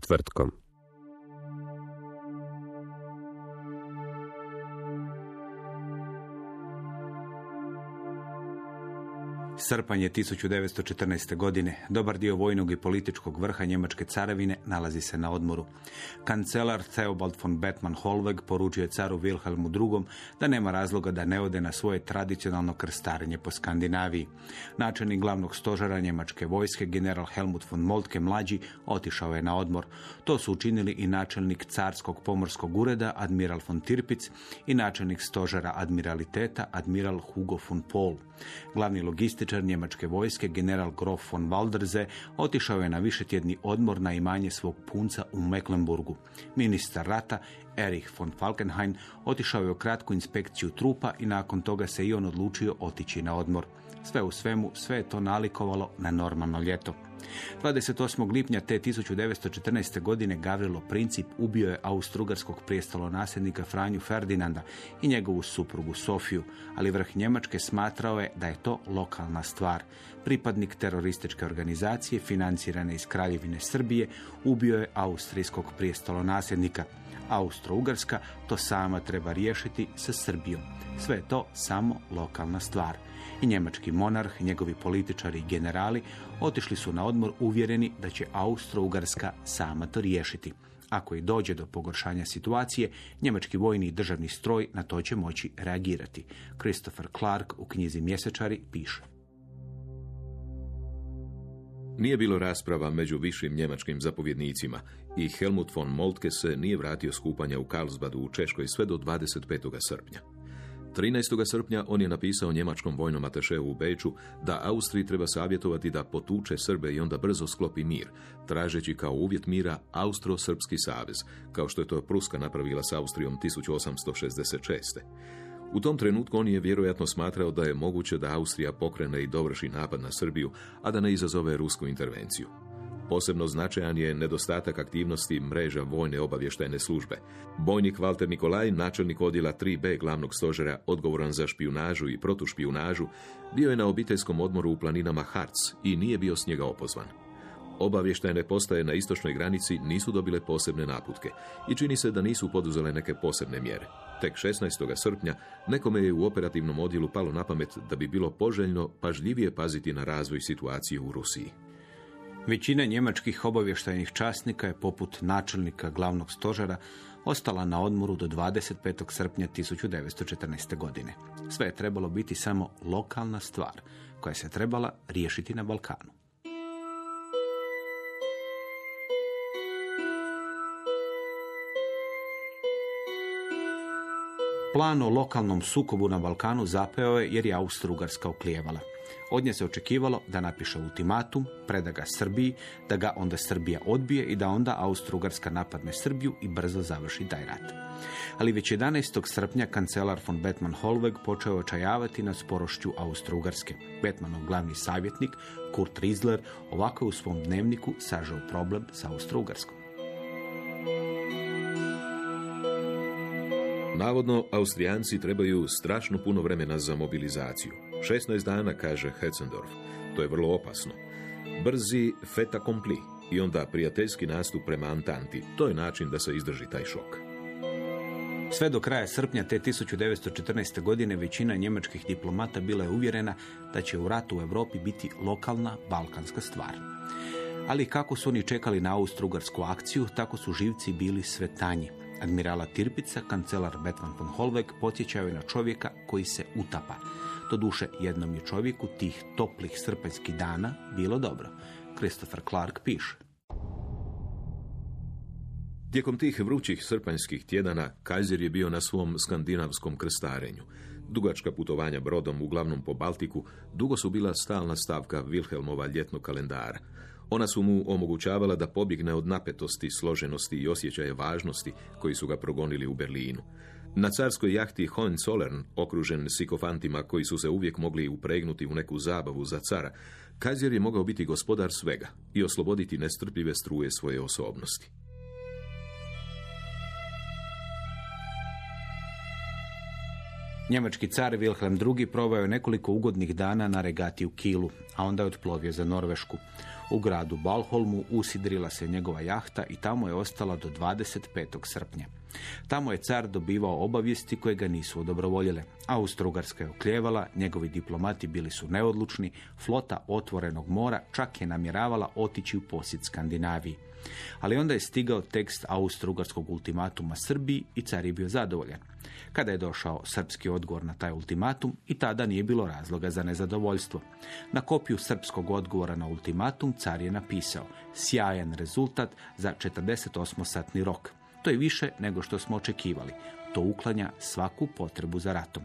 Povijest Srpanj je 1914. godine. Dobar dio vojnog i političkog vrha Njemačke carevine nalazi se na odmoru. Kancelar Theobald von Bettmann Holweg poručio je caru Wilhelmu II. da nema razloga da ne ode na svoje tradicionalno krstarenje po Skandinaviji. Načelnik glavnog stožara Njemačke vojske, general Helmut von Moltke mlađi, otišao je na odmor. To su učinili i načelnik carskog pomorskog ureda, admiral von Tirpic, i načelnik stožara admiraliteta, admiral Hugo von Paul. Glavni logističar njemačke vojske, general Grof von Walderze, otišao je na višetjedni odmor na imanje svog punca u Mecklenburgu. Ministar rata, Erich von Falkenhayn, otišao je u kratku inspekciju trupa i nakon toga se i on odlučio otići na odmor. Sve u svemu, sve je to nalikovalo na normalno ljeto. 28. lipnja te 1914. godine Gavrilo Princip ubio je austrugarskog prijestolonasljednika Franju Ferdinanda i njegovu suprugu Sofiju, ali vrh Njemačke smatrao je da je to lokalna stvar. Pripadnik terorističke organizacije, financirane iz Kraljevine Srbije, ubio je austrijskog prijestolonasljednika. Austro-Ugarska to sama treba riješiti sa Srbijom. Sve je to samo lokalna stvar. I njemački monarh, njegovi političari i generali otišli su na odmor uvjereni da će Austro-Ugarska sama to riješiti. Ako i dođe do pogoršanja situacije, njemački vojni i državni stroj na to će moći reagirati. Christopher Clark u knjizi Mjesečari piše. Nije bilo rasprava među višim njemačkim zapovjednicima i Helmut von Moltke se nije vratio skupanja u Karlsbadu u Češkoj sve do 25. srpnja. 13. srpnja on je napisao njemačkom vojnom atešeu u Beču da Austriji treba savjetovati da potuče Srbe i onda brzo sklopi mir, tražeći kao uvjet mira Austro-Srpski savez, kao što je to Pruska napravila s Austrijom 1866. U tom trenutku on je vjerojatno smatrao da je moguće da Austrija pokrene i dovrši napad na Srbiju, a da ne izazove rusku intervenciju. Posebno značajan je nedostatak aktivnosti mreža vojne obavještajne službe. Bojnik Walter Nikolaj, načelnik odjela 3B glavnog stožera, odgovoran za špijunažu i protušpijunažu, bio je na obiteljskom odmoru u planinama Harz i nije bio s njega opozvan. Obavještajne postaje na istočnoj granici nisu dobile posebne naputke i čini se da nisu poduzele neke posebne mjere. Tek 16. srpnja nekome je u operativnom odjelu palo na pamet da bi bilo poželjno pažljivije paziti na razvoj situacije u Rusiji. Većina njemačkih obavještajnih časnika je poput načelnika glavnog stožera ostala na odmoru do 25. srpnja 1914. godine. Sve je trebalo biti samo lokalna stvar koja se trebala riješiti na Balkanu. Plan o lokalnom sukobu na Balkanu zapeo je jer je Austro-Ugarska oklijevala. Od nje se očekivalo da napiše ultimatum, preda ga Srbiji, da ga onda Srbija odbije i da onda Austro-Ugarska napadne Srbiju i brzo završi taj rat. Ali već 11. srpnja kancelar von Bettmann Holweg počeo očajavati nad sporošću Austro-Ugarske. Glavni savjetnik, Kurt Riesler, ovako je u svom dnevniku sažao problem sa Austro-Ugarskom. Navodno, Austrijanci trebaju strašno puno vremena za mobilizaciju. 16 dana, kaže Hetzendorf. To je vrlo opasno. Brzi fait accompli i onda prijateljski nastup prema Antanti. To je način da se izdrži taj šok. Sve do kraja srpnja te 1914. godine većina njemačkih diplomata bila je uvjerena da će u ratu u Europi biti lokalna balkanska stvar. Ali kako su oni čekali na austrougarsku akciju, tako su živci bili sve tanji. Admirala Tirpica, kancelar Betvan von Holweg, podsjećao je na čovjeka koji se utapa. Doduše, jednom je čovjeku tih toplih srpanjskih dana bilo dobro. Christopher Clark piše. Tijekom tih vrućih srpanjskih tjedana Kaiser je bio na svom skandinavskom krstarenju. Dugačka putovanja brodom, uglavnom po Baltiku, dugo su bila stalna stavka Wilhelmova ljetnog kalendara. Ona su mu omogućavala da pobjegne od napetosti, složenosti i osjećaje važnosti koji su ga progonili u Berlinu. Na carskoj jahti Hohenzollern, okružen sikofantima koji su se uvijek mogli upregnuti u neku zabavu za cara, Kaiser je mogao biti gospodar svega i osloboditi nestrpljive struje svoje osobnosti. Njemački car Wilhelm II. proveo je nekoliko ugodnih dana na regati u Kilu, a onda je otplovio za Norvešku. U gradu Balholmu usidrila se njegova jahta i tamo je ostala do 25. srpnja. Tamo je car dobivao obavijesti koje ga nisu odobrovoljile. Austro-Ugarska je okljevala, njegovi diplomati bili su neodlučni, flota otvorenog mora čak je namjeravala otići u posjet Skandinaviji. Ali onda je stigao tekst austro-ugarskog ultimatuma Srbiji i car je bio zadovoljan. Kada je došao srpski odgovor na taj ultimatum i tada nije bilo razloga za nezadovoljstvo. Na kopiju srpskog odgovora na ultimatum car je napisao sjajan rezultat za 48-satni rok. To je više nego što smo očekivali. To uklanja svaku potrebu za ratom.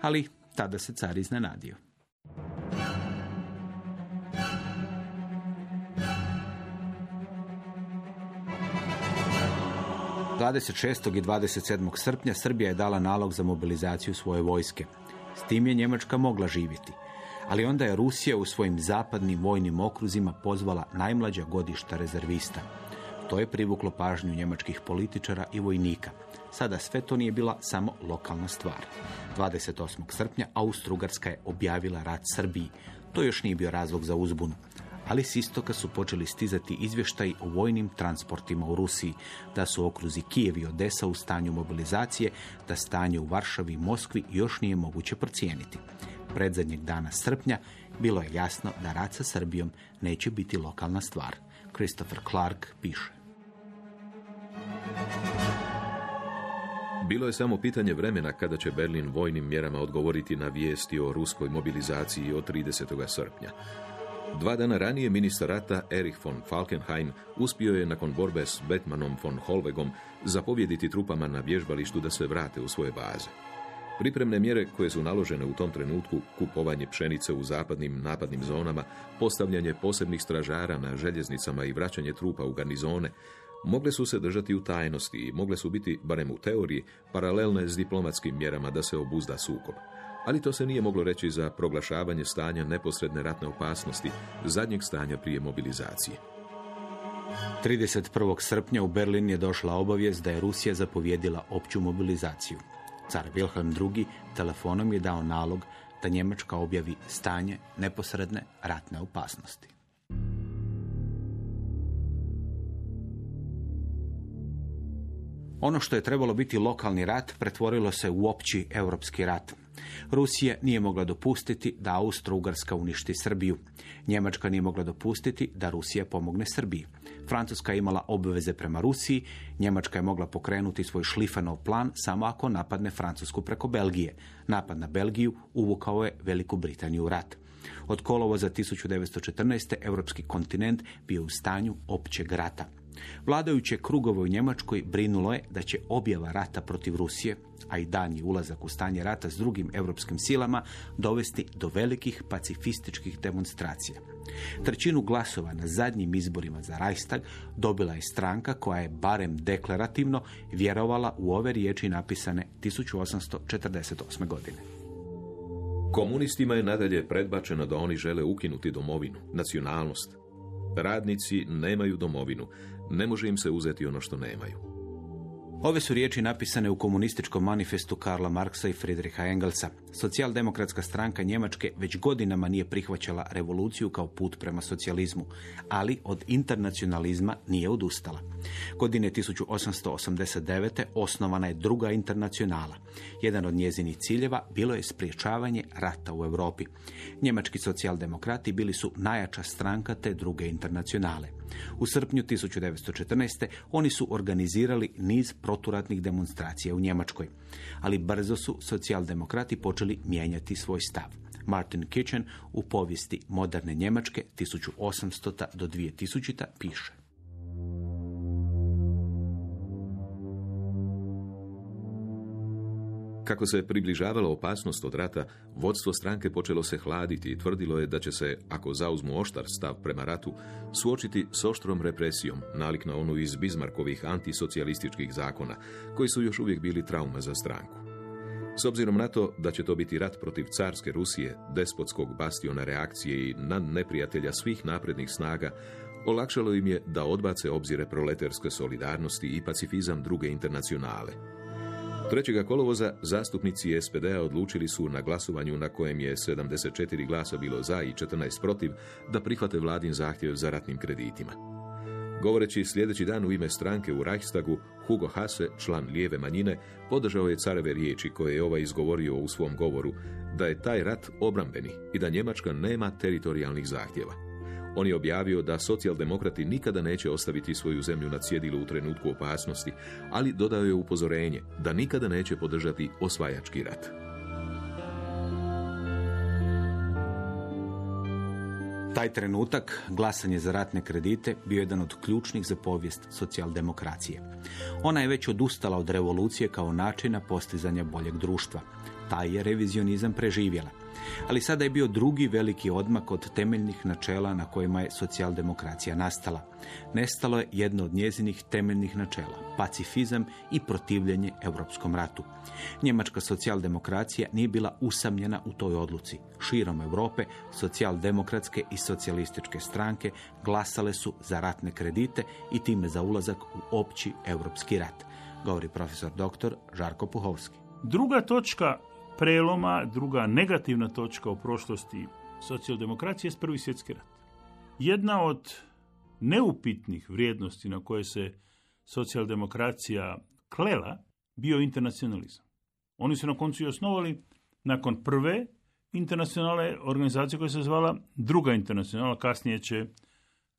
Ali tada se car iznenadio. 26. i 27. srpnja Srbija je dala nalog za mobilizaciju svoje vojske. S tim je Njemačka mogla živjeti. Ali onda je Rusija u svojim zapadnim vojnim okruzima pozvala najmlađa godišta rezervista. To je privuklo pažnju njemačkih političara i vojnika. Sada sve to nije bila samo lokalna stvar. 28. srpnja Austro-Ugarska je objavila rat Srbiji. To još nije bio razlog za uzbunu ali s istoka su počeli stizati izvještaji o vojnim transportima u Rusiji, da su okruzi Kijev i Odesa u stanju mobilizacije, da stanje u Varšavi i Moskvi još nije moguće procijeniti. Predzadnjeg dana srpnja bilo je jasno da rat sa Srbijom neće biti lokalna stvar. Christopher Clark piše. Bilo je samo pitanje vremena kada će Berlin vojnim mjerama odgovoriti na vijesti o ruskoj mobilizaciji od 30. srpnja. Dva dana ranije ministar rata Erich von Falkenhayn uspio je nakon borbe s Betmanom von Holvegom zapovjediti trupama na vježbalištu da se vrate u svoje baze. Pripremne mjere koje su naložene u tom trenutku, kupovanje pšenice u zapadnim napadnim zonama, postavljanje posebnih stražara na željeznicama i vraćanje trupa u garnizone, mogle su se držati u tajnosti i mogle su biti, barem u teoriji, paralelne s diplomatskim mjerama da se obuzda sukob ali to se nije moglo reći za proglašavanje stanja neposredne ratne opasnosti, zadnjeg stanja prije mobilizacije. 31. srpnja u Berlin je došla obavijest da je Rusija zapovjedila opću mobilizaciju. Car Wilhelm II. telefonom je dao nalog da Njemačka objavi stanje neposredne ratne opasnosti. Ono što je trebalo biti lokalni rat pretvorilo se u opći europski rat. Rusija nije mogla dopustiti da Austro-Ugarska uništi Srbiju. Njemačka nije mogla dopustiti da Rusija pomogne Srbiji. Francuska je imala obveze prema Rusiji, Njemačka je mogla pokrenuti svoj šlifanov plan samo ako napadne Francusku preko Belgije. Napad na Belgiju uvukao je Veliku Britaniju u rat. Od kolova za 1914. europski kontinent bio u stanju općeg rata. Vladajuće krugovo u Njemačkoj brinulo je da će objava rata protiv Rusije, a i danji ulazak u stanje rata s drugim europskim silama, dovesti do velikih pacifističkih demonstracija. Trećinu glasova na zadnjim izborima za Reichstag dobila je stranka koja je barem deklarativno vjerovala u ove riječi napisane 1848. godine. Komunistima je nadalje predbačeno da oni žele ukinuti domovinu, nacionalnost. Radnici nemaju domovinu, ne može im se uzeti ono što nemaju. Ove su riječi napisane u komunističkom manifestu Karla Marksa i Friedricha Engelsa. Socijaldemokratska stranka Njemačke već godinama nije prihvaćala revoluciju kao put prema socijalizmu, ali od internacionalizma nije odustala. Godine 1889. osnovana je druga internacionala. Jedan od njezinih ciljeva bilo je spriječavanje rata u Europi. Njemački socijaldemokrati bili su najjača stranka te druge internacionale. U srpnju 1914. oni su organizirali niz proturatnih demonstracija u Njemačkoj, ali brzo su socijaldemokrati počeli mijenjati svoj stav. Martin Kitchen u povijesti moderne Njemačke 1800. do 2000. piše. Kako se približavala opasnost od rata, vodstvo stranke počelo se hladiti i tvrdilo je da će se, ako zauzmu oštar stav prema ratu, suočiti s oštrom represijom, nalik na onu iz Bizmarkovih antisocijalističkih zakona, koji su još uvijek bili trauma za stranku. S obzirom na to da će to biti rat protiv carske Rusije, despotskog bastiona reakcije i na neprijatelja svih naprednih snaga, olakšalo im je da odbace obzire proleterske solidarnosti i pacifizam druge internacionale – 3. kolovoza zastupnici SPD-a odlučili su na glasovanju na kojem je 74 glasa bilo za i 14 protiv da prihvate vladin zahtjev za ratnim kreditima. Govoreći sljedeći dan u ime stranke u Reichstagu, Hugo Hase, član lijeve manjine, podržao je careve riječi koje je ovaj izgovorio u svom govoru, da je taj rat obrambeni i da Njemačka nema teritorijalnih zahtjeva. On je objavio da socijaldemokrati nikada neće ostaviti svoju zemlju na cjedilu u trenutku opasnosti, ali dodao je upozorenje da nikada neće podržati osvajački rat. Taj trenutak, glasanje za ratne kredite, bio je jedan od ključnih za povijest socijaldemokracije. Ona je već odustala od revolucije kao načina postizanja boljeg društva. Taj je revizionizam preživjela ali sada je bio drugi veliki odmak od temeljnih načela na kojima je socijaldemokracija nastala. Nestalo je jedno od njezinih temeljnih načela, pacifizam i protivljenje Europskom ratu. Njemačka socijaldemokracija nije bila usamljena u toj odluci. Širom Europe socijaldemokratske i socijalističke stranke glasale su za ratne kredite i time za ulazak u opći europski rat, govori profesor dr. Žarko Puhovski. Druga točka preloma, druga negativna točka u prošlosti socijaldemokracije je prvi svjetski rat. Jedna od neupitnih vrijednosti na koje se socijaldemokracija klela bio internacionalizam. Oni su na koncu i osnovali nakon prve internacionale organizacije koja se zvala druga internacionala, kasnije će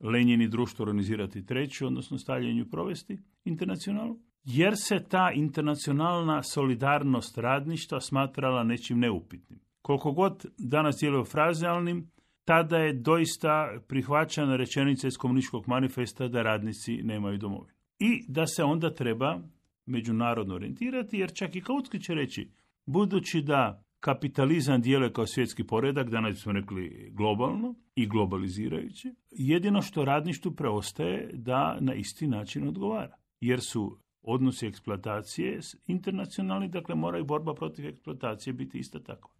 Lenjini društvo organizirati treću, odnosno stavljenju provesti internacionalu jer se ta internacionalna solidarnost radništva smatrala nečim neupitnim. Koliko god danas djeluje frazealnim, tada je doista prihvaćana rečenica iz komunističkog manifesta da radnici nemaju domovinu. I da se onda treba međunarodno orijentirati, jer čak i Kautski će reći, budući da kapitalizam djeluje kao svjetski poredak, danas smo rekli globalno i globalizirajući, jedino što radništvu preostaje da na isti način odgovara. Jer su odnosi eksploatacije internacionalni, dakle mora i borba protiv eksploatacije biti ista tako.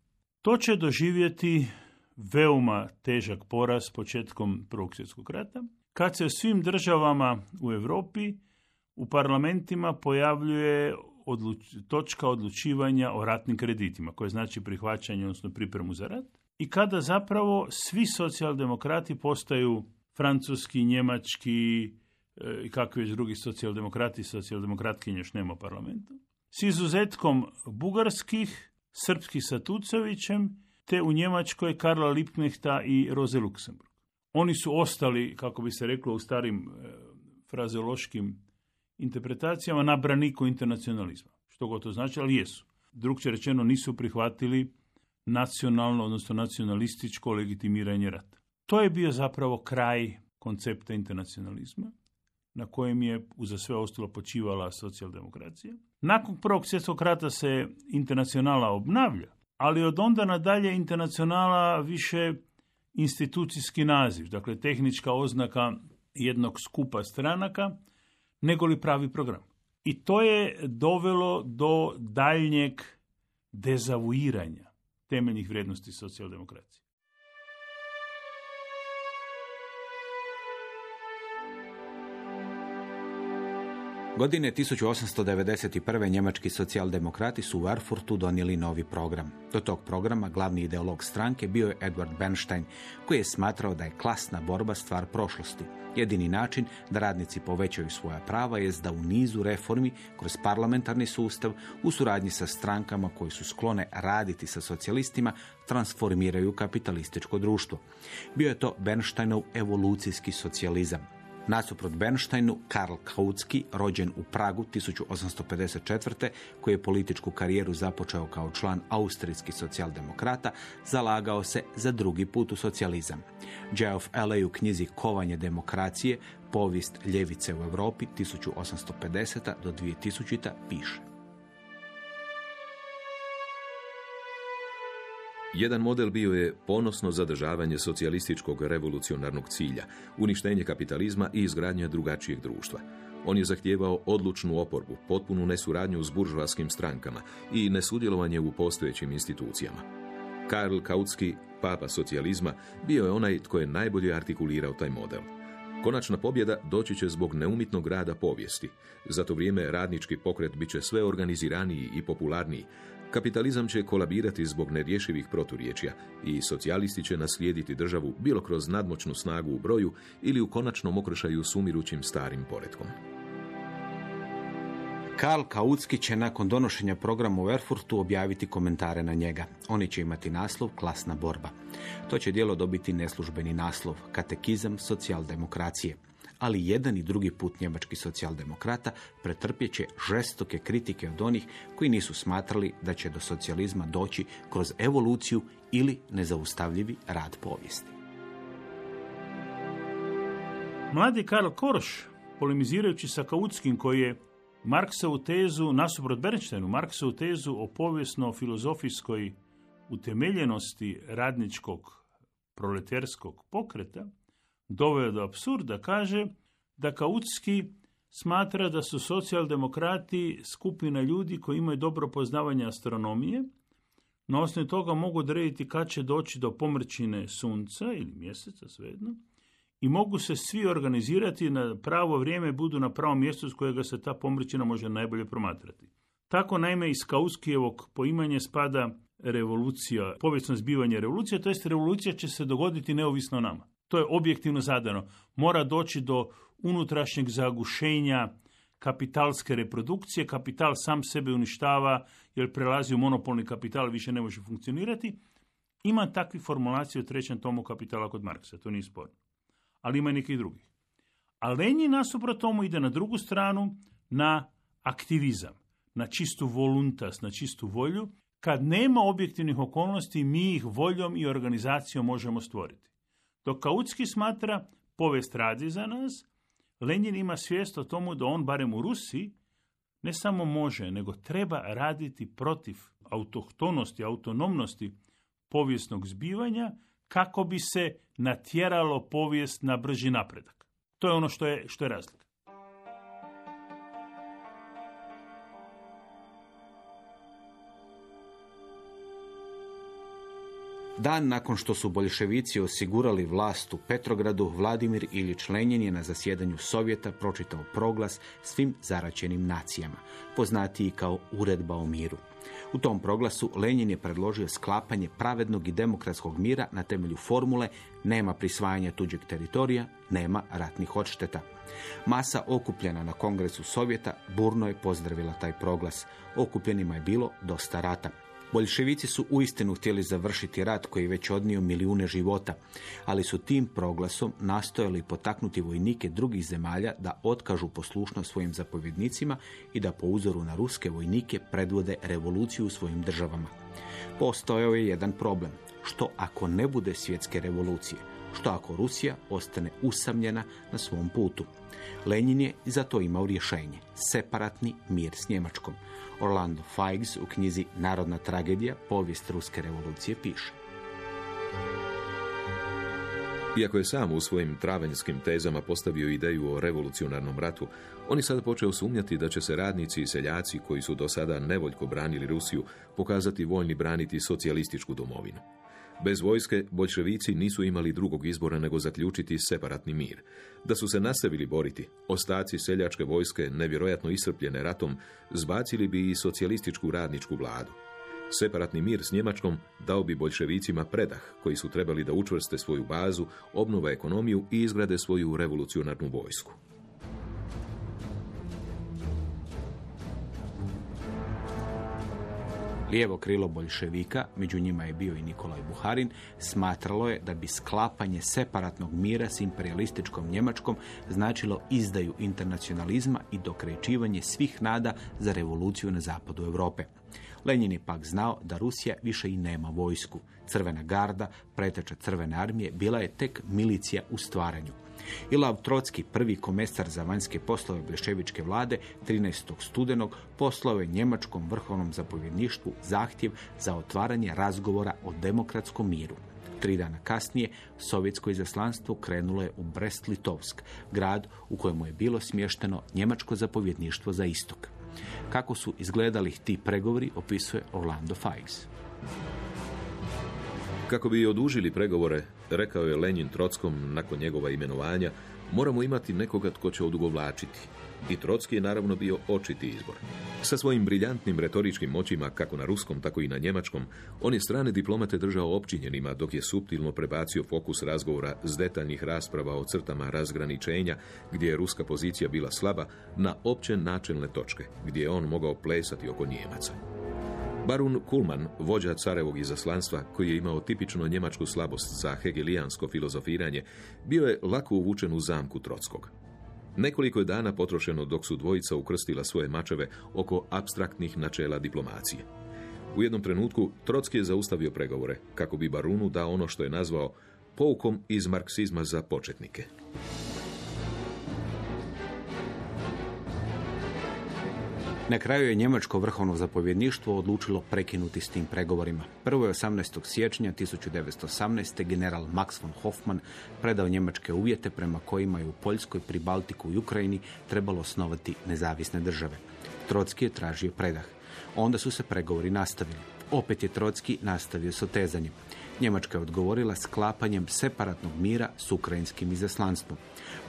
To će doživjeti veoma težak poraz početkom Prvog svjetskog rata, kad se u svim državama u Europi u parlamentima pojavljuje odluč, točka odlučivanja o ratnim kreditima, koje znači prihvaćanje, odnosno pripremu za rat, i kada zapravo svi socijaldemokrati postaju francuski, njemački, i kakvi već drugi socijaldemokrati i socijaldemokratkinje još nema parlamentu, s izuzetkom bugarskih, srpskih sa Tucovićem, te u Njemačkoj Karla Lipnehta i Roze Luksemburg. Oni su ostali, kako bi se reklo u starim e, frazeološkim interpretacijama, na braniku internacionalizma. Što god to znači, ali jesu. Drugče rečeno nisu prihvatili nacionalno, odnosno nacionalističko legitimiranje rata. To je bio zapravo kraj koncepta internacionalizma na kojem je uza sve ostalo počivala socijaldemokracija. Nakon prvog svjetskog rata se internacionala obnavlja, ali od onda nadalje internacionala više institucijski naziv, dakle tehnička oznaka jednog skupa stranaka, nego li pravi program. I to je dovelo do daljnjeg dezavuiranja temeljnih vrijednosti socijaldemokracije. Godine 1891. njemački socijaldemokrati su u Erfurtu donijeli novi program. Do tog programa glavni ideolog stranke bio je Edward Bernstein, koji je smatrao da je klasna borba stvar prošlosti. Jedini način da radnici povećaju svoja prava je da u nizu reformi kroz parlamentarni sustav u suradnji sa strankama koji su sklone raditi sa socijalistima transformiraju kapitalističko društvo. Bio je to Bernsteinov evolucijski socijalizam Nasuprot Bernsteinu, Karl Kautsky, rođen u Pragu 1854. koji je političku karijeru započeo kao član austrijskih socijaldemokrata, zalagao se za drugi put u socijalizam. Geoff Alley u knjizi Kovanje demokracije, povijest ljevice u Europi 1850. do 2000. piše. Jedan model bio je ponosno zadržavanje socijalističkog revolucionarnog cilja, uništenje kapitalizma i izgradnja drugačijeg društva. On je zahtijevao odlučnu oporbu, potpunu nesuradnju s buržovskim strankama i nesudjelovanje u postojećim institucijama. Karl Kautsky, papa socijalizma, bio je onaj tko je najbolje artikulirao taj model. Konačna pobjeda doći će zbog neumitnog rada povijesti. Za to vrijeme radnički pokret bit će sve organiziraniji i popularniji, Kapitalizam će kolabirati zbog nerješivih proturječja i socijalisti će naslijediti državu bilo kroz nadmoćnu snagu u broju ili u konačnom okršaju s umirućim starim poredkom. Karl Kautski će nakon donošenja programa u Erfurtu objaviti komentare na njega. Oni će imati naslov Klasna borba. To će dijelo dobiti neslužbeni naslov Katekizam socijaldemokracije ali jedan i drugi put njemački socijaldemokrata pretrpjet će žestoke kritike od onih koji nisu smatrali da će do socijalizma doći kroz evoluciju ili nezaustavljivi rad povijesti. Mladi Karl Koroš, polemizirajući sa Kautskim koji je Marksovu tezu, nasuprot Bernsteinu, Marksovu tezu o povijesno-filozofijskoj utemeljenosti radničkog proleterskog pokreta, doveo do apsurda, kaže da Kautski smatra da su socijaldemokrati skupina ljudi koji imaju dobro poznavanje astronomije, na osnovi toga mogu odrediti kad će doći do pomrčine sunca ili mjeseca, svejedno, i mogu se svi organizirati na pravo vrijeme, budu na pravom mjestu s kojega se ta pomrčina može najbolje promatrati. Tako naime iz Kautskijevog poimanja spada revolucija, povijesno zbivanje revolucije, to jest revolucija će se dogoditi neovisno nama. To je objektivno zadano. Mora doći do unutrašnjeg zagušenja kapitalske reprodukcije. Kapital sam sebe uništava jer prelazi u monopolni kapital, više ne može funkcionirati. Ima takvi formulacije u trećem tomu kapitala kod Marksa, to nije sporno. Ali ima i nekih drugih. A Lenin nasuprot tomu ide na drugu stranu, na aktivizam, na čistu voluntas, na čistu volju. Kad nema objektivnih okolnosti, mi ih voljom i organizacijom možemo stvoriti. Dok Kautski smatra povijest radi za nas, Lenin ima svijest o tomu da on, barem u Rusiji, ne samo može, nego treba raditi protiv autohtonosti, autonomnosti povijesnog zbivanja, kako bi se natjeralo povijest na brži napredak. To je ono što je, što je razlika. Dan nakon što su boljševici osigurali vlast u Petrogradu, Vladimir Ilić Lenin je na zasjedanju Sovjeta pročitao proglas svim zaraćenim nacijama, poznatiji kao Uredba o miru. U tom proglasu Lenin je predložio sklapanje pravednog i demokratskog mira na temelju formule nema prisvajanja tuđeg teritorija, nema ratnih odšteta. Masa okupljena na Kongresu Sovjeta burno je pozdravila taj proglas. Okupljenima je bilo dosta rata. Boljševici su uistinu htjeli završiti rat koji već odnio milijune života, ali su tim proglasom nastojali potaknuti vojnike drugih zemalja da otkažu poslušnost svojim zapovjednicima i da po uzoru na ruske vojnike predvode revoluciju u svojim državama. Postojao je jedan problem. Što ako ne bude svjetske revolucije? Što ako Rusija ostane usamljena na svom putu? Lenin je za to imao rješenje. Separatni mir s Njemačkom. Orlando Feigs u knjizi Narodna tragedija, povijest Ruske revolucije piše. Iako je sam u svojim travanjskim tezama postavio ideju o revolucionarnom ratu, on je sada počeo sumnjati da će se radnici i seljaci koji su do sada nevoljko branili Rusiju pokazati voljni braniti socijalističku domovinu. Bez vojske, bolševici nisu imali drugog izbora nego zaključiti separatni mir. Da su se nastavili boriti, ostaci seljačke vojske, nevjerojatno iscrpljene ratom, zbacili bi i socijalističku radničku vladu. Separatni mir s Njemačkom dao bi bolševicima predah, koji su trebali da učvrste svoju bazu, obnova ekonomiju i izgrade svoju revolucionarnu vojsku. Lijevo krilo boljševika, među njima je bio i Nikolaj Buharin, smatralo je da bi sklapanje separatnog mira s imperialističkom Njemačkom značilo izdaju internacionalizma i dokrećivanje svih nada za revoluciju na zapadu Europe. Lenin je pak znao da Rusija više i nema vojsku. Crvena garda, preteča Crvene armije, bila je tek milicija u stvaranju. Ilav Trocki, prvi komesar za vanjske poslove Bleševičke vlade, 13. studenog poslao je njemačkom vrhovnom zapovjedništvu zahtjev za otvaranje razgovora o demokratskom miru. Tri dana kasnije sovjetsko izaslanstvo krenulo je u Brest-Litovsk, grad u kojemu je bilo smješteno njemačko zapovjedništvo za istok. Kako su izgledali ti pregovori opisuje Orlando Fikes. Kako bi odužili pregovore, rekao je Lenin Trockom nakon njegova imenovanja, moramo imati nekoga tko će odugovlačiti. I Trocki je naravno bio očiti izbor. Sa svojim briljantnim retoričkim moćima, kako na ruskom, tako i na njemačkom, on je strane diplomate držao općinjenima, dok je suptilno prebacio fokus razgovora s detaljnih rasprava o crtama razgraničenja, gdje je ruska pozicija bila slaba, na opće načelne točke, gdje je on mogao plesati oko Njemaca. Barun Kulman, vođa carevog izaslanstva, koji je imao tipično njemačku slabost za hegelijansko filozofiranje, bio je lako uvučen u zamku Trockog. Nekoliko je dana potrošeno dok su dvojica ukrstila svoje mačeve oko abstraktnih načela diplomacije. U jednom trenutku Trocki je zaustavio pregovore, kako bi Barunu dao ono što je nazvao poukom iz marksizma za početnike. Na kraju je njemačko vrhovno zapovjedništvo odlučilo prekinuti s tim pregovorima. Prvo je 18. siječnja 1918. general Max von Hoffmann predao njemačke uvjete prema kojima je u Poljskoj, pri Baltiku i Ukrajini trebalo osnovati nezavisne države. Trotski je tražio predah. Onda su se pregovori nastavili. Opet je Trotski nastavio s otezanjem. Njemačka je odgovorila sklapanjem separatnog mira s ukrajinskim izaslanstvom.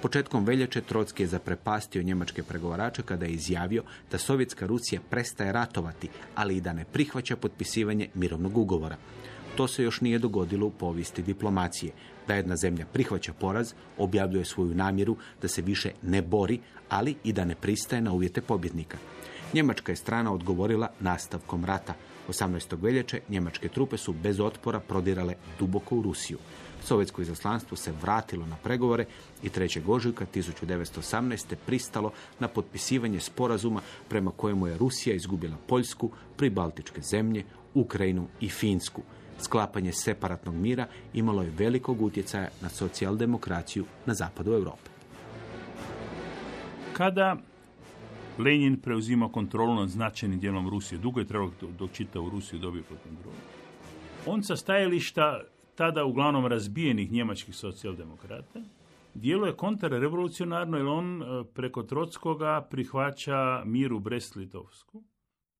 Početkom veljače Trotski je zaprepastio njemačke pregovarače kada je izjavio da Sovjetska Rusija prestaje ratovati, ali i da ne prihvaća potpisivanje mirovnog ugovora. To se još nije dogodilo u povijesti diplomacije. Da jedna zemlja prihvaća poraz, objavljuje svoju namjeru da se više ne bori, ali i da ne pristaje na uvjete pobjednika. Njemačka je strana odgovorila nastavkom rata. 18. veljače njemačke trupe su bez otpora prodirale duboko u Rusiju. Sovjetsko izaslanstvo se vratilo na pregovore i 3. ožujka 1918. pristalo na potpisivanje sporazuma prema kojemu je Rusija izgubila Poljsku, pribaltičke zemlje, Ukrajinu i Finsku. Sklapanje separatnog mira imalo je velikog utjecaja na socijaldemokraciju na zapadu Europe. Kada Lenin preuzima kontrolu nad značajnim dijelom Rusije, dugo je trebalo dok čita u Rusiju dobio pod kontrolu. On sa stajališta tada uglavnom razbijenih njemačkih socijaldemokrata, djeluje kontrrevolucionarno jer on e, preko Trockoga prihvaća mir u Brest-Litovsku,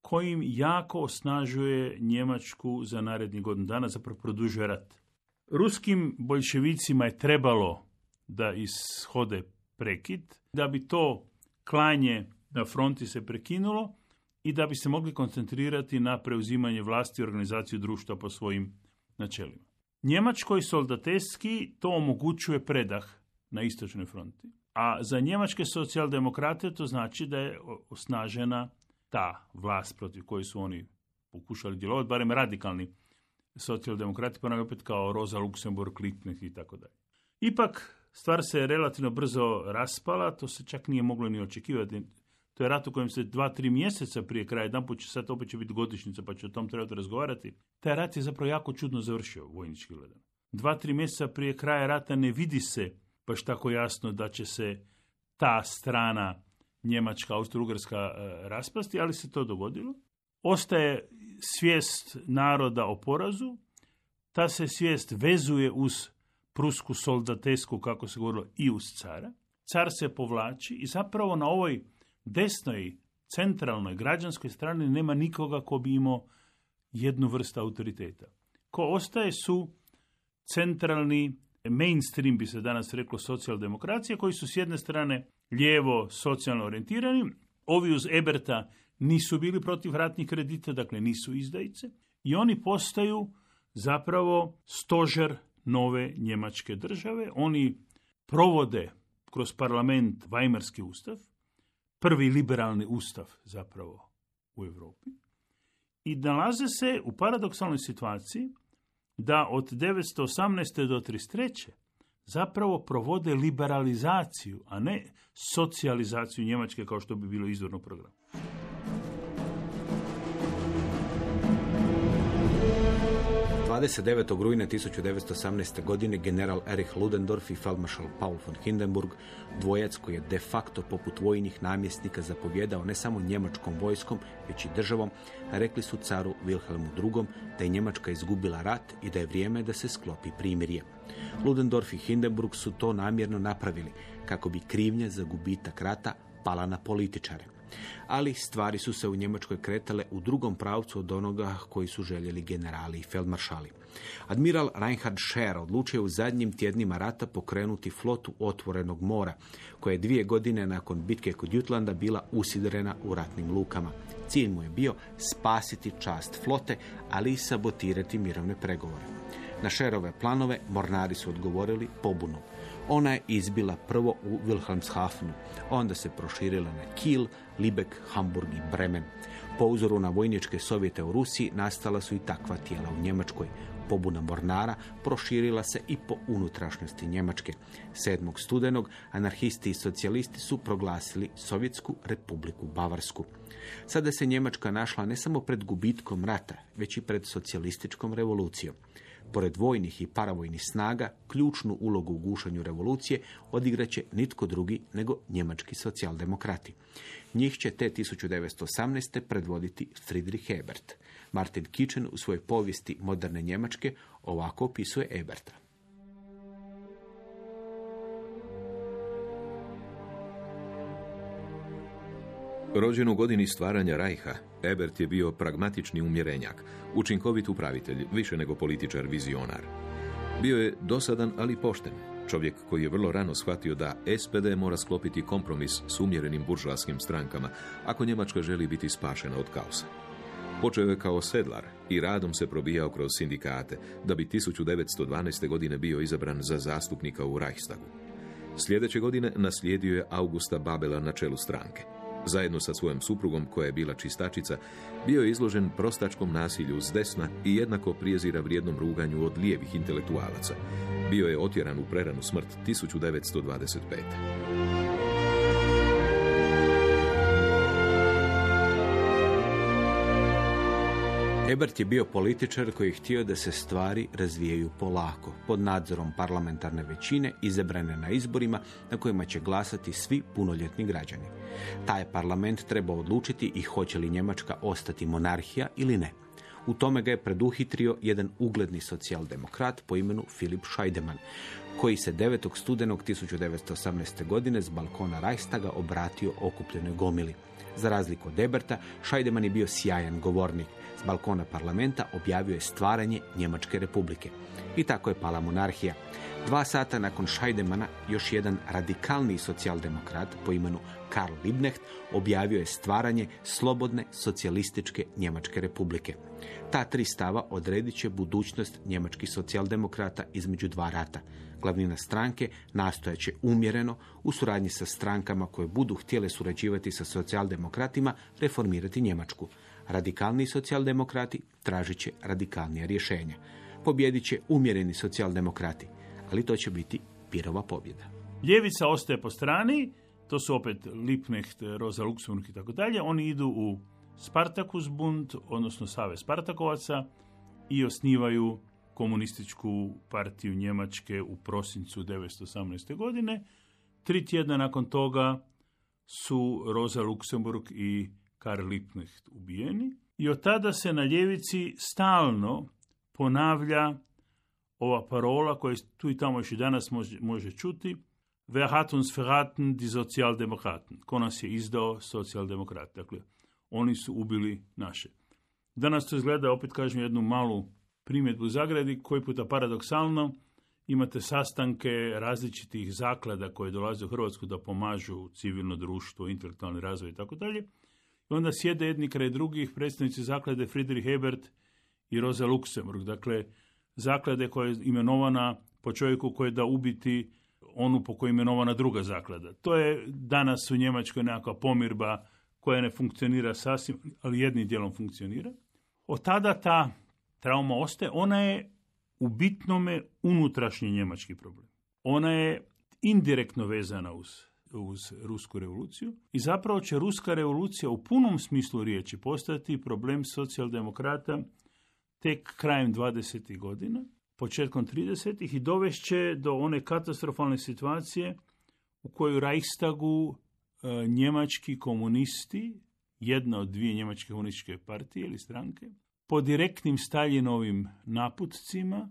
kojim jako osnažuje Njemačku za naredni godinu dana, zapravo produžuje rat. Ruskim bolševicima je trebalo da ishode prekid, da bi to klanje na fronti se prekinulo i da bi se mogli koncentrirati na preuzimanje vlasti i organizaciju društva po svojim načelima. Njemačkoj soldateski to omogućuje predah na istočnoj fronti. A za njemačke socijaldemokrate to znači da je osnažena ta vlast protiv koje su oni pokušali djelovati, barem radikalni socijaldemokrati, pa opet kao Rosa Luxemburg, Liebknecht i tako dalje. Ipak, stvar se relativno brzo raspala, to se čak nije moglo ni očekivati. To je rat u kojem se dva, tri mjeseca prije kraja, jedan put će sad opet će biti godišnjica pa će o tom trebati razgovarati. Taj rat je zapravo jako čudno završio, vojnički gledano. Dva, tri mjeseca prije kraja rata ne vidi se baš tako jasno da će se ta strana Njemačka, Austro-Ugarska e, raspasti, ali se to dogodilo. Ostaje svijest naroda o porazu, ta se svijest vezuje uz prusku soldatesku, kako se govorilo, i uz cara. Car se povlači i zapravo na ovoj desnoj, centralnoj, građanskoj strani nema nikoga ko bi imao jednu vrstu autoriteta. Ko ostaje su centralni mainstream, bi se danas reklo, socijaldemokracija, koji su s jedne strane lijevo socijalno orijentirani, ovi uz Eberta nisu bili protiv ratnih kredita, dakle nisu izdajice, i oni postaju zapravo stožer nove njemačke države. Oni provode kroz parlament Weimarski ustav, prvi liberalni ustav zapravo u Europi i nalaze se u paradoksalnoj situaciji da od 918. do 33. zapravo provode liberalizaciju, a ne socijalizaciju Njemačke kao što bi bilo izvorno program. 29. rujna 1918. godine general Erich Ludendorff i feldmaršal Paul von Hindenburg, dvojac koji je de facto poput vojnih namjesnika zapovjedao ne samo njemačkom vojskom, već i državom, rekli su caru Wilhelmu II. da je Njemačka izgubila rat i da je vrijeme da se sklopi primirje. Ludendorff i Hindenburg su to namjerno napravili kako bi krivnja za gubitak rata pala na političare ali stvari su se u Njemačkoj kretale u drugom pravcu od onoga koji su željeli generali i feldmaršali. Admiral Reinhard Scheer odlučio u zadnjim tjednima rata pokrenuti flotu otvorenog mora, koja je dvije godine nakon bitke kod Jutlanda bila usidrena u ratnim lukama. Cilj mu je bio spasiti čast flote, ali i sabotirati mirovne pregovore. Na Šerove planove mornari su odgovorili pobunom. Ona je izbila prvo u Wilhelmshafenu, onda se proširila na Kiel, Libek, Hamburg i Bremen. Po uzoru na vojničke sovjete u Rusiji nastala su i takva tijela u Njemačkoj. Pobuna mornara proširila se i po unutrašnjosti Njemačke. 7. studenog anarhisti i socijalisti su proglasili Sovjetsku republiku Bavarsku. Sada se Njemačka našla ne samo pred gubitkom rata, već i pred socijalističkom revolucijom. Pored vojnih i paravojnih snaga, ključnu ulogu u gušanju revolucije odigraće nitko drugi nego njemački socijaldemokrati. Njih će te 1918. predvoditi Friedrich Ebert. Martin Kitchen u svojoj povijesti moderne Njemačke ovako opisuje Eberta. Rođen u godini stvaranja Rajha, Ebert je bio pragmatični umjerenjak, učinkovit upravitelj, više nego političar vizionar. Bio je dosadan, ali pošten. Čovjek koji je vrlo rano shvatio da SPD mora sklopiti kompromis s umjerenim buržoaskim strankama ako Njemačka želi biti spašena od kaosa. Počeo je kao sedlar i radom se probijao kroz sindikate, da bi 1912. godine bio izabran za zastupnika u Reichstagu. Sljedeće godine naslijedio je Augusta Babela na čelu stranke. Zajedno sa svojom suprugom, koja je bila čistačica, bio je izložen prostačkom nasilju s desna i jednako prijezira vrijednom ruganju od lijevih intelektualaca. Bio je otjeran u preranu smrt 1925. Ebert je bio političar koji je htio da se stvari razvijaju polako, pod nadzorom parlamentarne većine izabrane na izborima na kojima će glasati svi punoljetni građani. Taj parlament treba odlučiti i hoće li Njemačka ostati monarhija ili ne. U tome ga je preduhitrio jedan ugledni socijaldemokrat po imenu Filip Scheidemann, koji se 9. studenog 1918. godine s balkona Reichstaga obratio okupljenoj gomili. Za razliku od Eberta, Scheidemann je bio sjajan govornik balkona parlamenta objavio je stvaranje Njemačke republike. I tako je pala monarhija. Dva sata nakon Scheidemana još jedan radikalni socijaldemokrat po imenu Karl Liebknecht objavio je stvaranje slobodne socijalističke Njemačke republike. Ta tri stava odredit će budućnost njemačkih socijaldemokrata između dva rata. Glavnina stranke nastojaće umjereno, u suradnji sa strankama koje budu htjele surađivati sa socijaldemokratima, reformirati Njemačku. Radikalni socijaldemokrati tražit će radikalnija rješenja. Pobjedit će umjereni socijaldemokrati, ali to će biti pirova pobjeda. Ljevica ostaje po strani, to su opet Lipnecht, Rosa Luxemburg i tako dalje. Oni idu u Spartakus Bund, odnosno Save Spartakovaca i osnivaju komunističku partiju Njemačke u prosincu 1918. godine. Tri tjedna nakon toga su Rosa Luxemburg i Karl Liebknecht ubijeni i od tada se na ljevici stalno ponavlja ova parola koja tu i tamo još i danas može, može čuti Wer hat uns verraten die Sozialdemokraten? Ko nas je izdao socijaldemokrat? Dakle, oni su ubili naše. Danas to izgleda, opet kažem, jednu malu primjedbu zagradi, koji puta paradoksalno imate sastanke različitih zaklada koje dolaze u Hrvatsku da pomažu civilno društvo, intelektualni razvoj i tako dalje. I onda sjede jedni kraj drugih predstavnici zaklade Friedrich Hebert i Rosa Luxemburg. Dakle, zaklade koja je imenovana po čovjeku koji da ubiti onu po kojoj je imenovana druga zaklada. To je danas u Njemačkoj nekakva pomirba koja ne funkcionira sasvim, ali jednim dijelom funkcionira. Od tada ta trauma ostaje, ona je u bitnome unutrašnji njemački problem. Ona je indirektno vezana uz, uz rusku revoluciju i zapravo će ruska revolucija u punom smislu riječi postati problem socijaldemokrata tek krajem 20. godina, početkom 30. i dovešće do one katastrofalne situacije u kojoj Reichstagu e, njemački komunisti, jedna od dvije njemačke komunističke partije ili stranke, po direktnim Staljinovim naputcima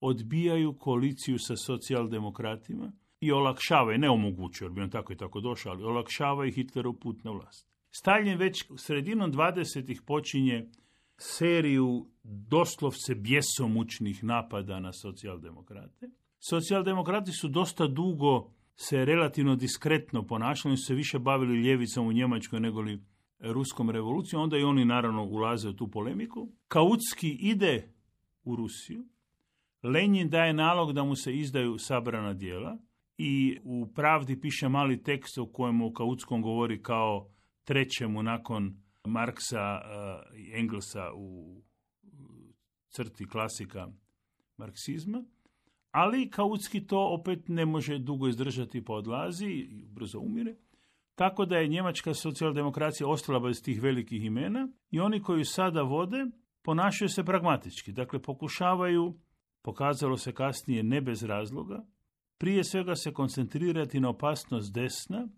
odbijaju koaliciju sa socijaldemokratima i olakšavaju, ne omogućuju, jer bi on tako i tako došao, ali olakšavaju Hitlerov put na vlast. Stalin već sredinom 20. počinje seriju doslovce bjesomučnih napada na socijaldemokrate. Socijaldemokrati su dosta dugo se relativno diskretno ponašali, su se više bavili ljevicom u Njemačkoj nego li ruskom revolucijom, onda i oni naravno ulaze u tu polemiku. Kautski ide u Rusiju, Lenin daje nalog da mu se izdaju sabrana dijela i u pravdi piše mali tekst u kojemu Kautskom govori kao trećemu nakon Marksa i Engelsa u crti klasika marksizma, ali Kautski to opet ne može dugo izdržati pa odlazi i brzo umire. Tako da je njemačka socijaldemokracija ostala bez tih velikih imena i oni koji sada vode ponašaju se pragmatički. Dakle, pokušavaju, pokazalo se kasnije ne bez razloga, prije svega se koncentrirati na opasnost desna,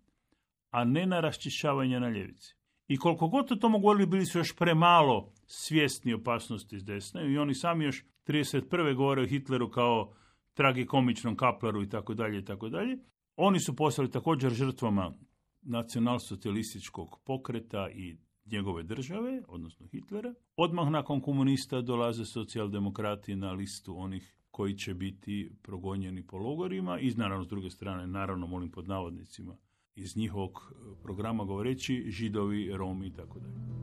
a ne na raščišćavanje na ljevici. I koliko god to mogu bili su još premalo svjesni opasnosti s desna i oni sami još 31. govore o Hitleru kao tragikomičnom kaplaru i tako dalje i tako dalje. Oni su postali također žrtvama nacionalsocijalističkog pokreta i njegove države, odnosno Hitlera. Odmah nakon komunista dolaze socijaldemokrati na listu onih koji će biti progonjeni po logorima i naravno s druge strane, naravno molim pod navodnicima, iz njihovog programa govoreći židovi, romi i tako dalje.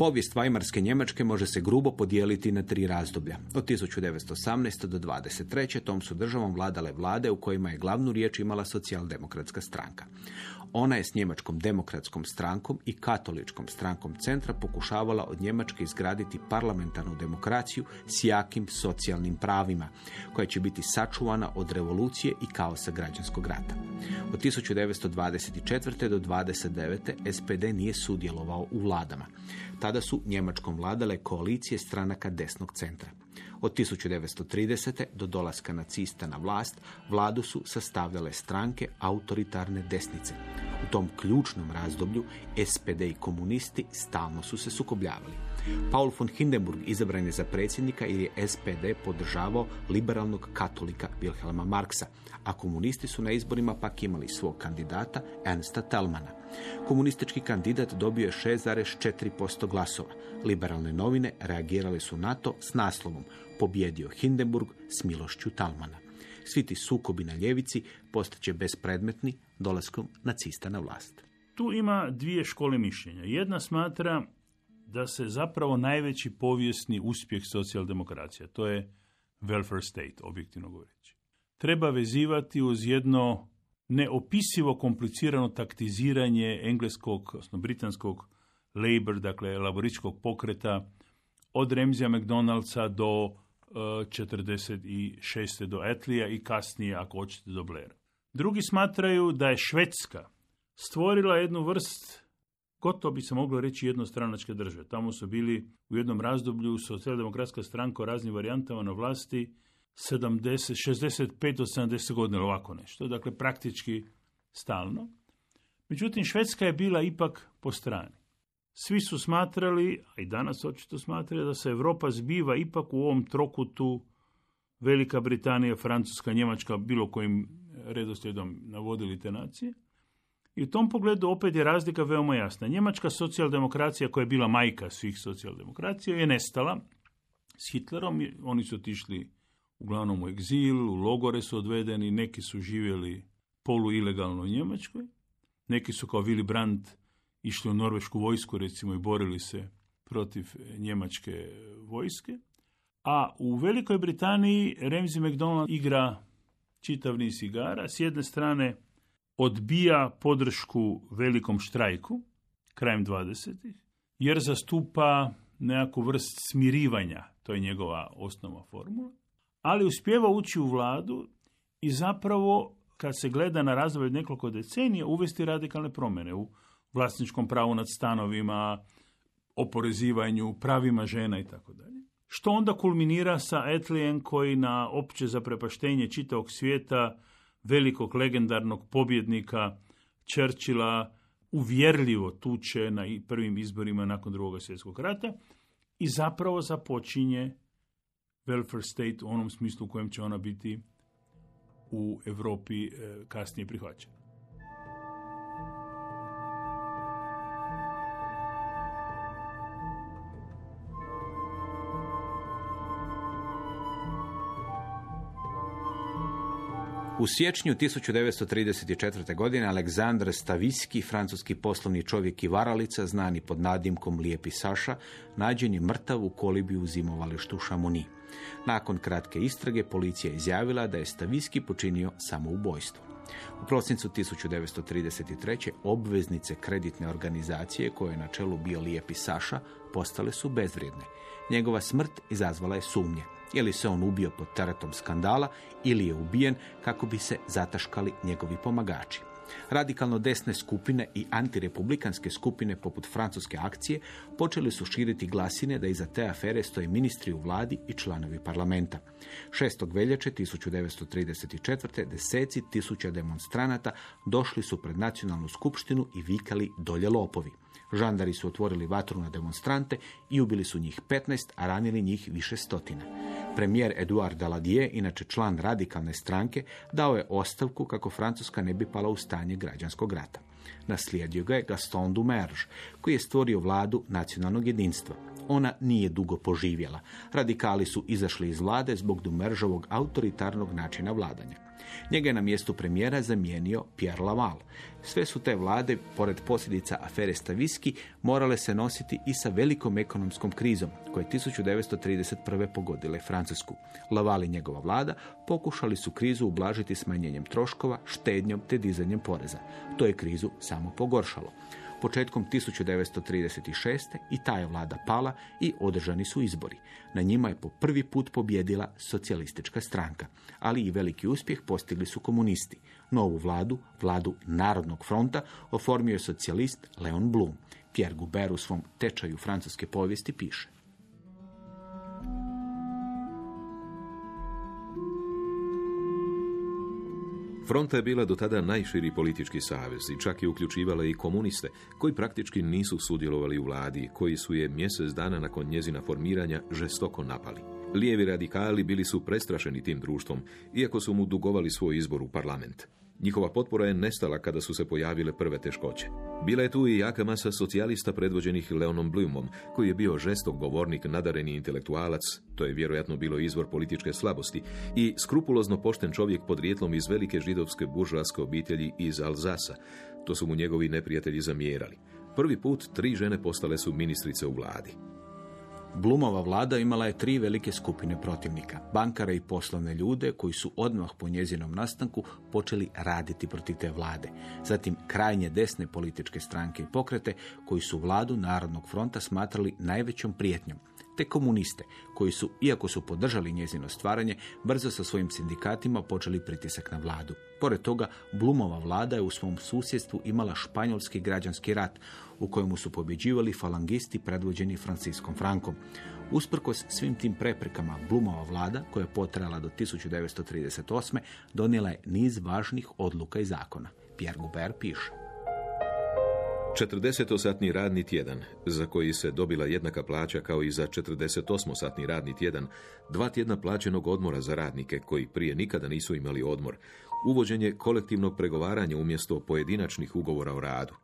Povijest Vajmarske Njemačke može se grubo podijeliti na tri razdoblja. Od 1918. do 23. tom su državom vladale vlade u kojima je glavnu riječ imala socijaldemokratska stranka. Ona je s njemačkom demokratskom strankom i katoličkom strankom centra pokušavala od Njemačke izgraditi parlamentarnu demokraciju s jakim socijalnim pravima, koja će biti sačuvana od revolucije i kaosa građanskog rata. Od 1924. do 29. SPD nije sudjelovao u vladama. Tada su Njemačkom vladale koalicije stranaka desnog centra. Od 1930. do dolaska nacista na vlast, vladu su sastavljale stranke autoritarne desnice. U tom ključnom razdoblju SPD i komunisti stalno su se sukobljavali. Paul von Hindenburg izabran je za predsjednika jer je SPD podržavao liberalnog katolika Wilhelma Marksa, a komunisti su na izborima pak imali svog kandidata Ernsta Tellmana. Komunistički kandidat dobio je 6,4% glasova. Liberalne novine reagirale su na to s naslovom Pobjedio Hindenburg s milošću Talmana. Svi ti sukobi na ljevici postaće bespredmetni dolaskom nacista na vlast. Tu ima dvije škole mišljenja. Jedna smatra da se zapravo najveći povijesni uspjeh socijaldemokracija, to je welfare state, objektivno govoreći. Treba vezivati uz jedno neopisivo komplicirano taktiziranje engleskog, odnosno britanskog labor, dakle laboričkog pokreta od Remzija McDonaldsa do 46. do Etlija i kasnije, ako hoćete, do Blaira. Drugi smatraju da je Švedska stvorila jednu vrst, gotovo bi se moglo reći jednostranačke države. Tamo su bili u jednom razdoblju socijaldemokratska stranka o raznim varijantama na vlasti 70, 65 do 70 godina ovako nešto. Dakle, praktički stalno. Međutim, Švedska je bila ipak po strani. Svi su smatrali, a i danas očito smatraju, da se Europa zbiva ipak u ovom trokutu Velika Britanija, Francuska, Njemačka, bilo kojim redoslijedom navodili te nacije. I u tom pogledu opet je razlika veoma jasna. Njemačka socijaldemokracija, koja je bila majka svih socijaldemokracija, je nestala s Hitlerom. Oni su otišli uglavnom u egzil, u logore su odvedeni, neki su živjeli polu ilegalno u Njemačkoj, neki su kao Willy Brandt išli u norvešku vojsku recimo i borili se protiv njemačke vojske. A u Velikoj Britaniji Ramsey McDonald igra čitav niz igara. S jedne strane odbija podršku velikom štrajku krajem 20. jer zastupa nekakvu vrst smirivanja, to je njegova osnova formula, ali uspjeva ući u vladu i zapravo kad se gleda na razvoj nekoliko decenija uvesti radikalne promjene u vlasničkom pravu nad stanovima, oporezivanju, pravima žena i tako dalje. Što onda kulminira sa Etlijem koji na opće zaprepaštenje čitavog svijeta velikog legendarnog pobjednika Churchilla uvjerljivo tuče na prvim izborima nakon drugog svjetskog rata i zapravo započinje welfare state u onom smislu u kojem će ona biti u Europi e, kasnije prihvaćena. U siječnju 1934. godine Aleksandar Staviski, francuski poslovni čovjek i varalica, znani pod nadimkom Lijepi Saša, nađen je mrtav u kolibi u zimovalištu Šamuni. Nakon kratke istrage policija izjavila da je Staviski počinio samoubojstvo. U prosincu 1933. obveznice kreditne organizacije koje je na čelu bio Lijepi Saša postale su bezvrijedne. Njegova smrt izazvala je sumnje. Je li se on ubio pod teretom skandala ili je ubijen kako bi se zataškali njegovi pomagači. Radikalno desne skupine i antirepublikanske skupine poput francuske akcije počeli su širiti glasine da iza te afere stoje ministri u vladi i članovi parlamenta. 6. veljače 1934. deseci tisuća demonstranata došli su pred nacionalnu skupštinu i vikali dolje lopovi. Žandari su otvorili vatru na demonstrante i ubili su njih 15, a ranili njih više stotina. Premijer Eduard Daladier, inače član radikalne stranke, dao je ostavku kako Francuska ne bi pala u stanje građanskog rata. Naslijedio ga je Gaston Dumerge, koji je stvorio vladu nacionalnog jedinstva. Ona nije dugo poživjela. Radikali su izašli iz vlade zbog Dumeržovog autoritarnog načina vladanja. Njega je na mjestu premijera zamijenio Pierre Laval. Sve su te vlade, pored posljedica afere Staviski, morale se nositi i sa velikom ekonomskom krizom, koja je 1931. pogodile Francusku. Laval i njegova vlada pokušali su krizu ublažiti smanjenjem troškova, štednjom te dizanjem poreza. To je krizu samo pogoršalo. Početkom 1936. i ta je vlada pala i održani su izbori. Na njima je po prvi put pobjedila socijalistička stranka, ali i veliki uspjeh postigli su komunisti. Novu vladu, vladu Narodnog fronta, oformio je socijalist Leon Blum. Pierre Goubert u svom tečaju francuske povijesti piše. Fronta je bila do tada najširi politički savez i čak je uključivala i komuniste, koji praktički nisu sudjelovali u vladi, koji su je mjesec dana nakon njezina formiranja žestoko napali. Lijevi radikali bili su prestrašeni tim društvom, iako su mu dugovali svoj izbor u parlament. Njihova potpora je nestala kada su se pojavile prve teškoće. Bila je tu i jaka masa socijalista predvođenih Leonom Blumom, koji je bio žestok govornik, nadareni intelektualac, to je vjerojatno bilo izvor političke slabosti, i skrupulozno pošten čovjek podrijetlom iz velike židovske buržoaske obitelji iz Alzasa. To su mu njegovi neprijatelji zamjerali. Prvi put tri žene postale su ministrice u vladi. Blumova vlada imala je tri velike skupine protivnika, bankara i poslovne ljude koji su odmah po njezinom nastanku počeli raditi protiv te vlade. Zatim krajnje desne političke stranke i pokrete koji su vladu Narodnog fronta smatrali najvećom prijetnjom te komuniste, koji su, iako su podržali njezino stvaranje, brzo sa svojim sindikatima počeli pritisak na vladu. Pored toga, Blumova vlada je u svom susjedstvu imala španjolski građanski rat, u kojemu su pobjeđivali falangisti predvođeni Franciskom Frankom. Usprkos svim tim preprekama, Blumova vlada, koja je potrajala do 1938. donijela je niz važnih odluka i zakona. Pierre Goubert piše. 40-satni radni tjedan, za koji se dobila jednaka plaća kao i za 48-satni radni tjedan, dva tjedna plaćenog odmora za radnike koji prije nikada nisu imali odmor, uvođenje kolektivnog pregovaranja umjesto pojedinačnih ugovora o radu.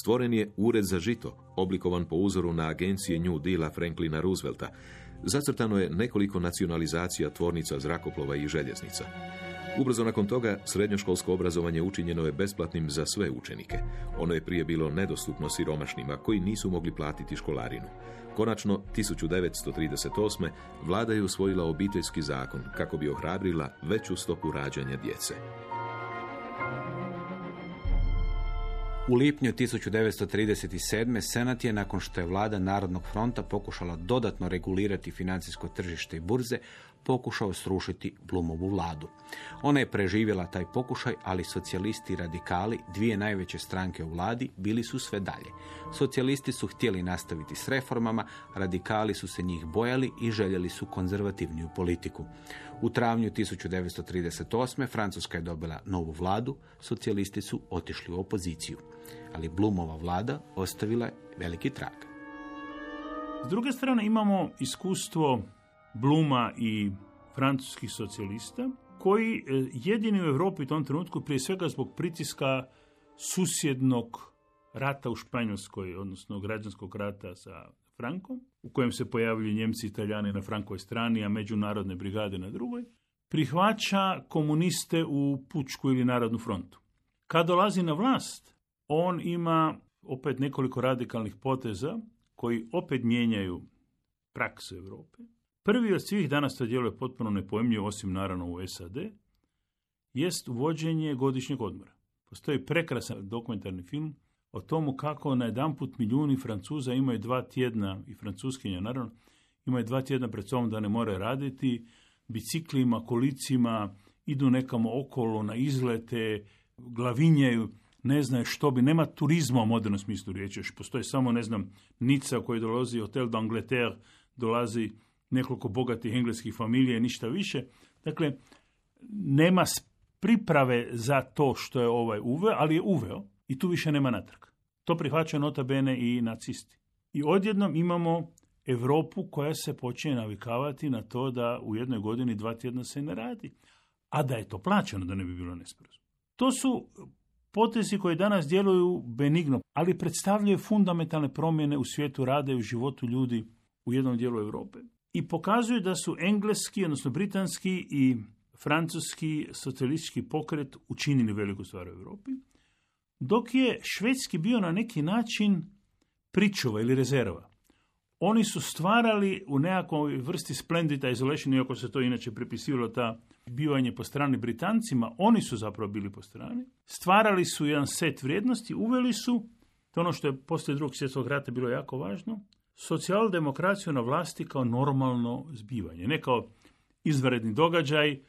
Stvoren je ured za žito, oblikovan po uzoru na agencije New Deala Franklina Roosevelta. Zacrtano je nekoliko nacionalizacija tvornica zrakoplova i željeznica. Ubrzo nakon toga, srednjoškolsko obrazovanje učinjeno je besplatnim za sve učenike. Ono je prije bilo nedostupno siromašnima koji nisu mogli platiti školarinu. Konačno, 1938. vlada je usvojila obiteljski zakon kako bi ohrabrila veću stopu rađanja djece. U lipnju 1937. Senat je, nakon što je vlada Narodnog fronta pokušala dodatno regulirati financijsko tržište i burze, pokušao srušiti Blumovu vladu. Ona je preživjela taj pokušaj, ali socijalisti i radikali, dvije najveće stranke u vladi, bili su sve dalje. Socijalisti su htjeli nastaviti s reformama, radikali su se njih bojali i željeli su konzervativniju politiku. U travnju 1938. Francuska je dobila novu vladu, socijalisti su otišli u opoziciju. Ali Blumova vlada ostavila veliki trag. S druge strane imamo iskustvo Bluma i francuskih socijalista, koji e, jedini u Europi u tom trenutku, prije svega zbog pritiska susjednog rata u Španjolskoj, odnosno građanskog rata sa Frankom, u kojem se pojavljuju Njemci i Italijani na Frankovoj strani, a međunarodne brigade na drugoj, prihvaća komuniste u Pučku ili Narodnu frontu. Kad dolazi na vlast, on ima opet nekoliko radikalnih poteza koji opet mijenjaju praksu Europe. Prvi od svih, danas to djeluje potpuno nepojmljivo, osim naravno u SAD, jest uvođenje godišnjeg odmora. Postoji prekrasan dokumentarni film o tomu kako na jedan put milijuni Francuza imaju dva tjedna, i Francuskinja naravno, imaju dva tjedna pred sobom da ne more raditi, biciklima, kolicima, idu nekamo okolo na izlete, glavinjaju, ne znaju što bi, nema turizma u modernom smislu riječi, još postoji samo, ne znam, Nica koji dolazi, Hotel d'Angleterre, dolazi nekoliko bogatih engleskih familija i ništa više. Dakle, nema priprave za to što je ovaj uveo, ali je uveo i tu više nema natrag. To prihvaća nota bene i nacisti. I odjednom imamo Europu koja se počinje navikavati na to da u jednoj godini dva tjedna se ne radi, a da je to plaćeno da ne bi bilo nesporazum. To su potezi koji danas djeluju benigno, ali predstavljaju fundamentalne promjene u svijetu rada i u životu ljudi u jednom dijelu Europe i pokazuju da su engleski, odnosno britanski i francuski socijalistički pokret učinili veliku stvar u Europi, dok je švedski bio na neki način pričuva ili rezerva. Oni su stvarali u nekakvoj vrsti splendid isolation, iako se to inače pripisivalo ta bivanje po strani Britancima, oni su zapravo bili po strani. Stvarali su jedan set vrijednosti, uveli su, to ono što je poslije drugog svjetskog rata bilo jako važno, socijaldemokraciju na vlasti kao normalno zbivanje. Ne kao izvanredni događaj,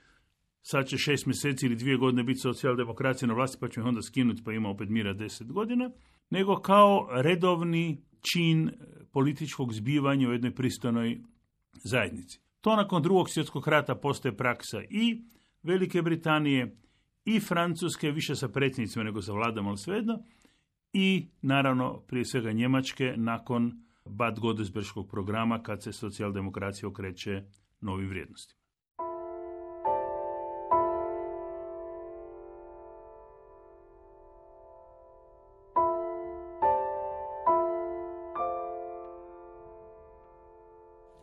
sad će šest mjeseci ili dvije godine biti socijaldemokracija na vlasti pa ćemo onda skinuti pa ima opet mira deset godina, nego kao redovni čin političkog zbivanja u jednoj pristojnoj zajednici. To nakon drugog svjetskog rata postaje praksa i Velike Britanije i Francuske, više sa predsjednicima nego sa vladama, ali svejedno, i naravno prije svega Njemačke nakon Bad Godesberškog programa kad se socijaldemokracija okreće novim vrijednostima.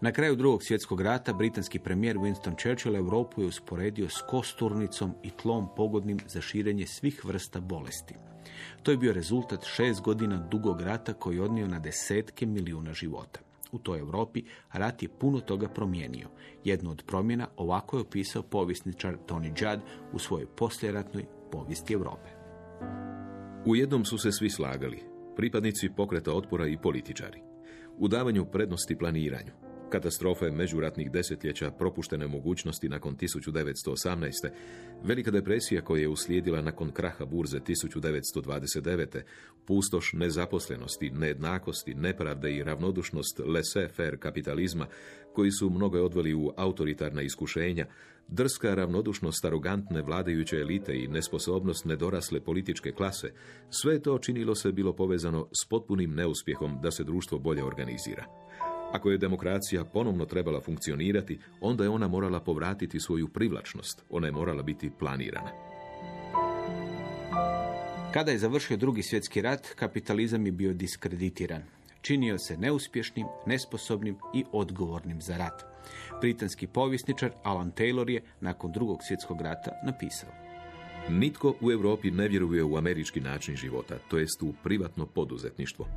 Na kraju drugog svjetskog rata britanski premijer Winston Churchill Europu je usporedio s kosturnicom i tlom pogodnim za širenje svih vrsta bolesti. To je bio rezultat šest godina dugog rata koji je odnio na desetke milijuna života. U toj Europi rat je puno toga promijenio. Jednu od promjena ovako je opisao povjesničar Tony Judd u svojoj posljeratnoj povijesti Europe. U jednom su se svi slagali, pripadnici pokreta otpora i političari, u davanju prednosti planiranju, katastrofe međuratnih desetljeća, propuštene mogućnosti nakon 1918. Velika depresija koja je uslijedila nakon kraha burze 1929. pustoš nezaposlenosti, nejednakosti, nepravde i ravnodušnost laissez-faire kapitalizma koji su mnogo odveli u autoritarna iskušenja, drska ravnodušnost arogantne vladajuće elite i nesposobnost nedorasle političke klase, sve to činilo se bilo povezano s potpunim neuspjehom da se društvo bolje organizira. Ako je demokracija ponovno trebala funkcionirati, onda je ona morala povratiti svoju privlačnost, ona je morala biti planirana. Kada je završio drugi svjetski rat, kapitalizam je bio diskreditiran. Činio se neuspješnim, nesposobnim i odgovornim za rat. Britanski povjesničar Alan Taylor je nakon drugog svjetskog rata napisao. Nitko u Europi ne vjeruje u američki način života, to jest u privatno poduzetništvo.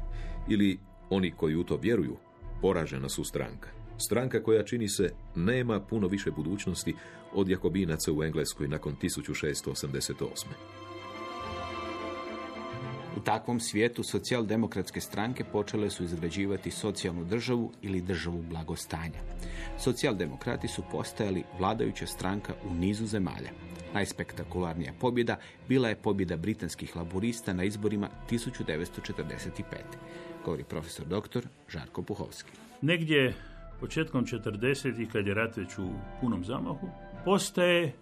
Ili oni koji u to vjeruju poražena su stranka. Stranka koja čini se nema puno više budućnosti od Jakobinaca u Engleskoj nakon 1688. U takvom svijetu socijaldemokratske stranke počele su izgrađivati socijalnu državu ili državu blagostanja. Socijaldemokrati su postajali vladajuća stranka u nizu zemalja. Najspektakularnija pobjeda bila je pobjeda britanskih laborista na izborima 1945. Govori profesor dr. Žarko Puhovski. Negdje početkom 40. kad je rat već u punom zamahu, postaje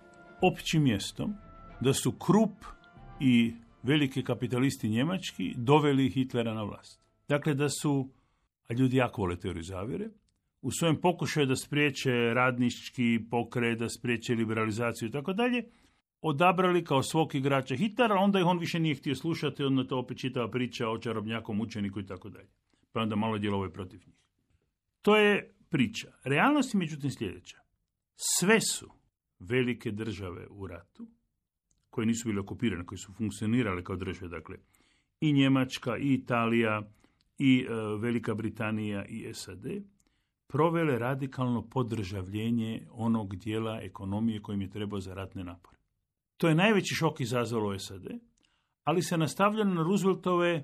općim mjestom da su Krup i veliki kapitalisti njemački doveli Hitlera na vlast. Dakle, da su, a ljudi jako vole teoriju zavjere, u svojem pokušaju da spriječe radnički pokret, da spriječe liberalizaciju i tako dalje, odabrali kao svog igrača Hitlera, onda ih on više nije htio slušati, onda to opet čitava priča o čarobnjakom učeniku i tako dalje. Pa onda malo djelovao protiv njih. To je priča. Realnost je međutim sljedeća. Sve su velike države u ratu, koje nisu bile okupirane, koje su funkcionirale kao države, dakle, i Njemačka, i Italija, i e, Velika Britanija, i SAD, provele radikalno podržavljenje onog dijela ekonomije kojim je trebao za ratne napore. To je najveći šok izazvalo SAD, ali se nastavljalo na Rooseveltove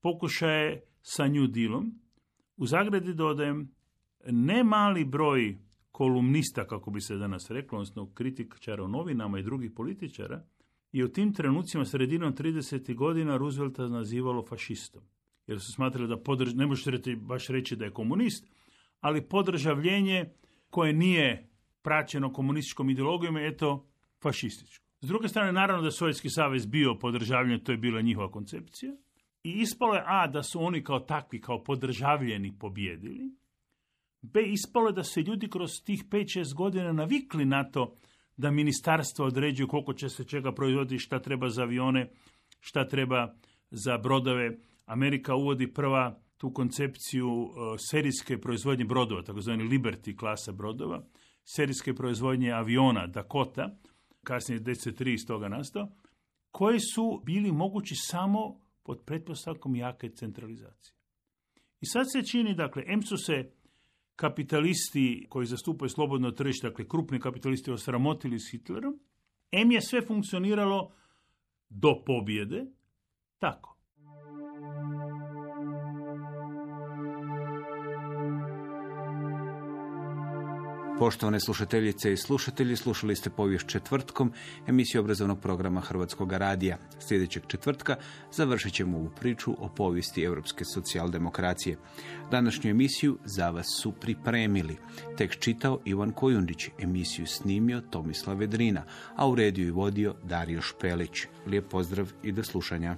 pokušaje sa New Dealom. U zagradi dodajem ne mali broj kolumnista, kako bi se danas reklo, odnosno kritičara u novinama i drugih političara, i u tim trenucima sredinom 30. godina Roosevelta nazivalo fašistom. Jer su smatrali da podrž... ne možete baš reći da je komunist, ali podržavljenje koje nije praćeno komunističkom ideologijom je eto fašističko. S druge strane, naravno da je Sovjetski savez bio podržavljen, to je bila njihova koncepcija. I ispalo je A, da su oni kao takvi, kao podržavljeni pobjedili. B, ispalo je da se ljudi kroz tih 5-6 godina navikli na to da ministarstvo određuju koliko će se čega proizvoditi, šta treba za avione, šta treba za brodove. Amerika uvodi prva tu koncepciju uh, serijske proizvodnje brodova, takozvani Liberty klasa brodova, serijske proizvodnje aviona Dakota, kasnije DC-3 iz toga nastao, koji su bili mogući samo pod pretpostavkom jake centralizacije. I sad se čini, dakle, em su se kapitalisti koji zastupaju slobodno tržište, dakle krupni kapitalisti osramotili s Hitlerom, em je sve funkcioniralo do pobjede, tako. Poštovane slušateljice i slušatelji, slušali ste povijest četvrtkom emisiju obrazovnog programa Hrvatskog radija. Sljedećeg četvrtka završit ćemo ovu priču o povijesti europske socijaldemokracije. Današnju emisiju za vas su pripremili. Tek čitao Ivan Kojundić, emisiju snimio Tomislav Vedrina, a u rediju i vodio Dario Špelić. Lijep pozdrav i do slušanja.